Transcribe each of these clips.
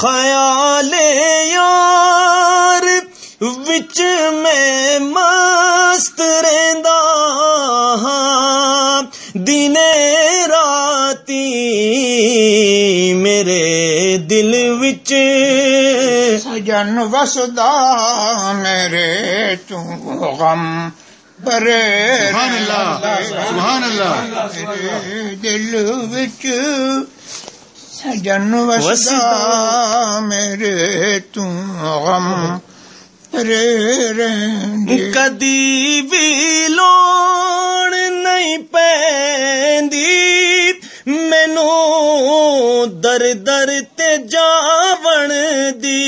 خیال یار وچ میں مست رہندا ہاں۔ دن راتی میرے دل وچ سجن وسدا میرے تو غم برے سبحان اللہ سبحان اللہ۔ میرے دل وچ سجن وسدا میرے تو غم رے رہندے۔ کدی بھی لوڑ نہیں پیندی۔ مینو در در تے جاون دی۔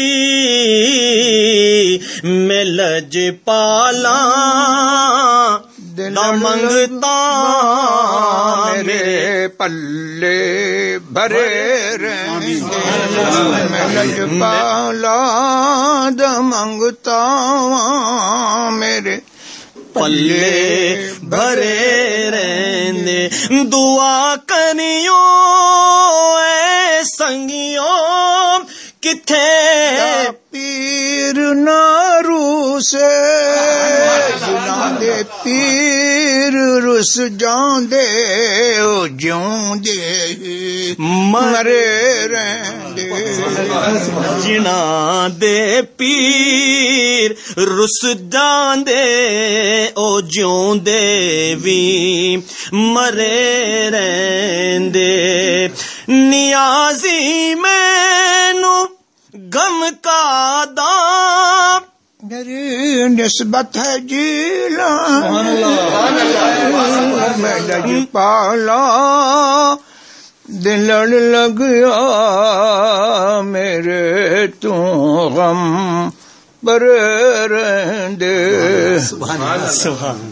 میں لج پالا دل نہ منگتا میرے پلے بھرے لج پالا منگتا میرے پلے بھرے رہندے دعا کریو اے سنگیو کتھے پیر نارو سے دے پیر رس جان دے او جوں دے مرے جنا دے پیر رس جان دے او جیوں وی مرے رہندے۔ نیازی مینو غم کا دا میری نسبت ہے جیلا میں لج پالا دل لگ گیا میرے تو غم پر رہندے۔ سبحان